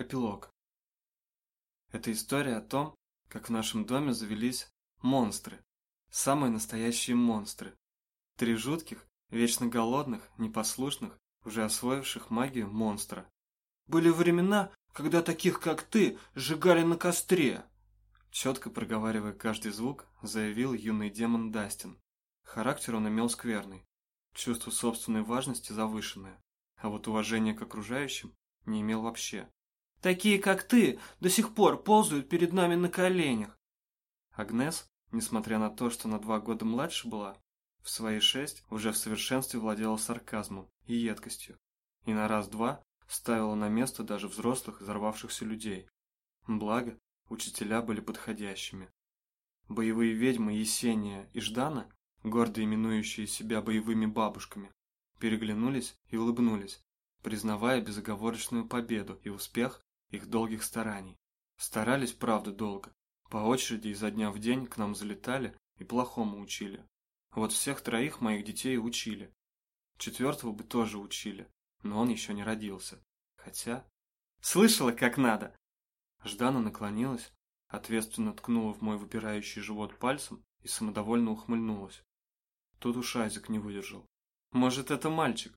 Эпилог. Это история о том, как в нашем доме завелись монстры. Самые настоящие монстры. Три жутких, вечно голодных, непослушных, уже освоивших магию монстра. Были времена, когда таких, как ты, сжигали на костре. Четко проговаривая каждый звук, заявил юный демон Дастин. Характер он имел скверный. Чувство собственной важности завышенное. А вот уважение к окружающим не имел вообще. Такие, как ты, до сих пор ползают перед нами на коленях. Агнес, несмотря на то, что на два года младше была, в свои шесть уже в совершенстве владела сарказмом и едкостью, и на раз-два ставила на место даже взрослых взорвавшихся людей. Благо, учителя были подходящими. Боевые ведьмы Есения и Ждана, гордо именующие себя боевыми бабушками, переглянулись и улыбнулись, признавая безоговорочную победу и успех их долгих стараний. Старались, правда, долго. По очереди изо дня в день к нам залетали и плохому учили. Вот всех троих моих детей учили. Четвертого бы тоже учили, но он еще не родился. Хотя... Слышала, как надо? Ждана наклонилась, ответственно ткнула в мой выпирающий живот пальцем и самодовольно ухмыльнулась. Тут уж Айзек не выдержал. «Может, это мальчик?»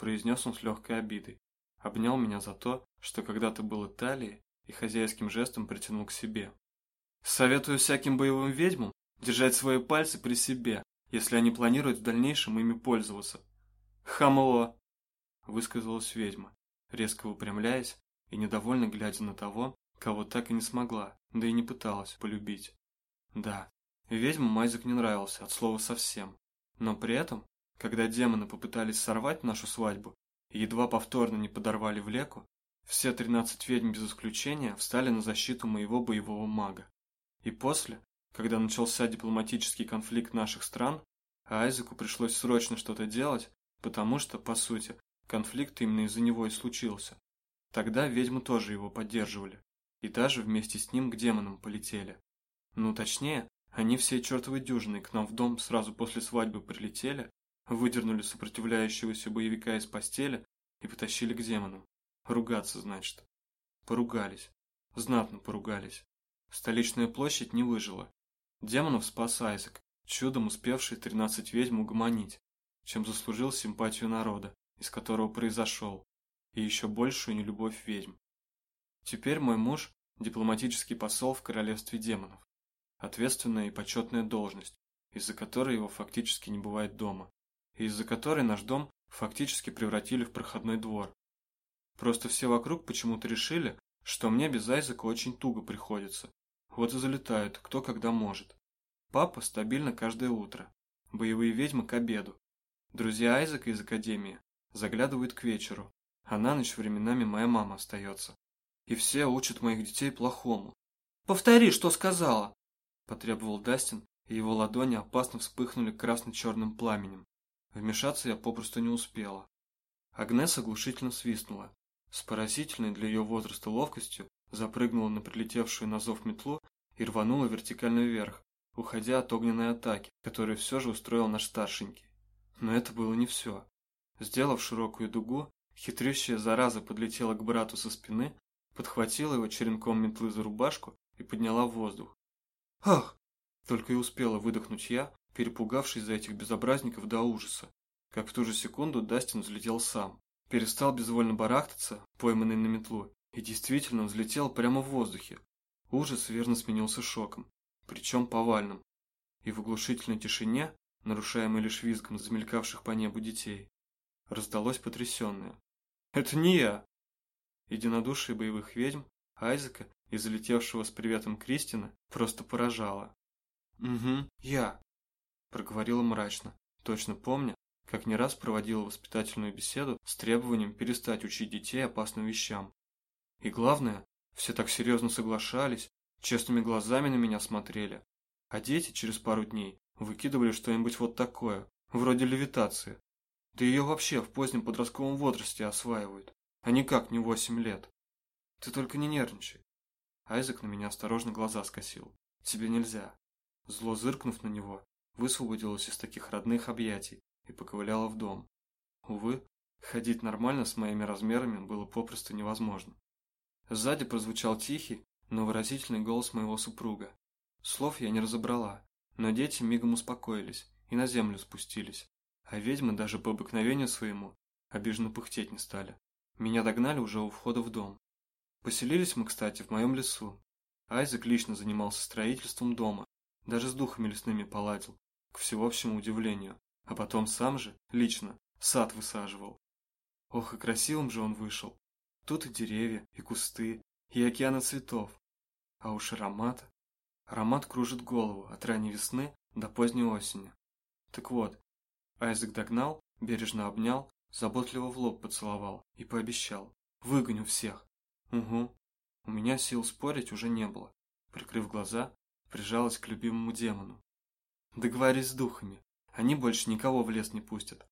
произнес он с легкой обидой. Обнял меня за то, что когда-то был Италией, и хозяйским жестом притянул к себе. Советую всяким боевым ведьмам держать свои пальцы при себе, если они планируют в дальнейшем ими пользоваться. Хамло! Высказалась ведьма, резко выпрямляясь и недовольно глядя на того, кого так и не смогла, да и не пыталась полюбить. Да, ведьмам Майзек не нравился от слова совсем, но при этом, когда демоны попытались сорвать нашу свадьбу едва повторно не подорвали в леку, все тринадцать ведьм без исключения встали на защиту моего боевого мага. И после, когда начался дипломатический конфликт наших стран, Айзеку пришлось срочно что-то делать, потому что, по сути, конфликт именно из-за него и случился. Тогда ведьмы тоже его поддерживали, и даже вместе с ним к демонам полетели. Ну, точнее, они всей чертовой дюжиной к нам в дом сразу после свадьбы прилетели, выдернули сопротивляющегося боевика из постели и потащили к демонам. Ругаться, значит. Поругались. Знатно поругались. Столичная площадь не выжила. Демонов спас Айзек, чудом успевший тринадцать ведьм угомонить, чем заслужил симпатию народа, из которого произошел, и еще большую нелюбовь ведьм. Теперь мой муж – дипломатический посол в королевстве демонов. Ответственная и почетная должность, из-за которой его фактически не бывает дома, из-за которой наш дом фактически превратили в проходной двор, Просто все вокруг почему-то решили, что мне без Айзека очень туго приходится. Вот и залетают, кто когда может. Папа стабильно каждое утро. Боевые ведьмы к обеду. Друзья Айзека из академии заглядывают к вечеру, а на ночь временами моя мама остается. И все учат моих детей плохому. «Повтори, что сказала!» Потребовал Дастин, и его ладони опасно вспыхнули красно-черным пламенем. Вмешаться я попросту не успела. Агнес оглушительно свистнула, с поразительной для ее возраста ловкостью запрыгнула на прилетевшую на зов метлу и рванула вертикально вверх, уходя от огненной атаки, которую все же устроил наш старшенький. Но это было не все. Сделав широкую дугу, хитрющая зараза подлетела к брату со спины, подхватила его черенком метлы за рубашку и подняла в воздух. «Ах!» Только и успела выдохнуть я, перепугавшись за этих безобразников до ужаса, как в ту же секунду Дастин взлетел сам, перестал безвольно барахтаться, пойманный на метлу, и действительно взлетел прямо в воздухе. Ужас верно сменился шоком, причем повальным. И в оглушительной тишине, нарушаемой лишь визгом замелькавших по небу детей, раздалось потрясенное. «Это не я!» Единодушие боевых ведьм, Айзека и залетевшего с приветом Кристина просто поражало. «Угу, я», — проговорила мрачно, точно помня, как не раз проводила воспитательную беседу с требованием перестать учить детей опасным вещам. И главное, все так серьезно соглашались, честными глазами на меня смотрели, а дети через пару дней выкидывали что-нибудь вот такое, вроде левитации. Да ее вообще в позднем подростковом возрасте осваивают, а никак не восемь лет. Ты только не нервничай. Айзек на меня осторожно глаза скосил. Тебе нельзя. Зло зыркнув на него, высвободилась из таких родных объятий и поковыляла в дом. Увы, ходить нормально с моими размерами было попросту невозможно. Сзади прозвучал тихий, но выразительный голос моего супруга. Слов я не разобрала, но дети мигом успокоились и на землю спустились, а ведьмы даже по обыкновению своему обиженно пыхтеть не стали. Меня догнали уже у входа в дом. Поселились мы, кстати, в моем лесу. Айзек лично занимался строительством дома, даже с духами лесными поладил, к всеобщему удивлению, а потом сам же, лично, сад высаживал. Ох, и красивым же он вышел. Тут и деревья, и кусты, и океаны цветов. А уж аромат. Аромат кружит голову от ранней весны до поздней осени. Так вот, Айзек догнал, бережно обнял, заботливо в лоб поцеловал и пообещал. Выгоню всех. Угу. У меня сил спорить уже не было. Прикрыв глаза, прижалась к любимому демону. Договорись с духами, они больше никого в лес не пустят,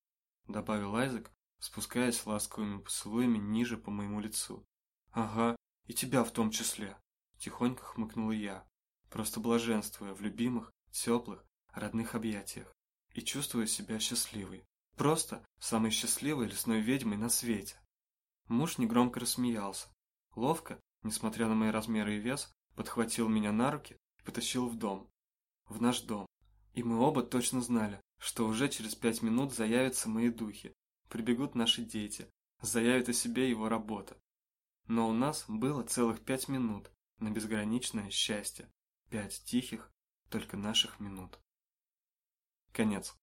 добавил Айзек, спускаясь ласковыми поцелуями ниже по моему лицу. Ага, и тебя в том числе, тихонько хмыкнула я, просто блаженствуя в любимых, теплых, родных объятиях и чувствуя себя счастливой. Просто самой счастливой лесной ведьмой на свете. Муж негромко рассмеялся. Ловко, несмотря на мои размеры и вес, подхватил меня на руки потащил в дом. В наш дом. И мы оба точно знали, что уже через пять минут заявятся мои духи, прибегут наши дети, заявит о себе его работа. Но у нас было целых пять минут на безграничное счастье. Пять тихих, только наших минут. Конец.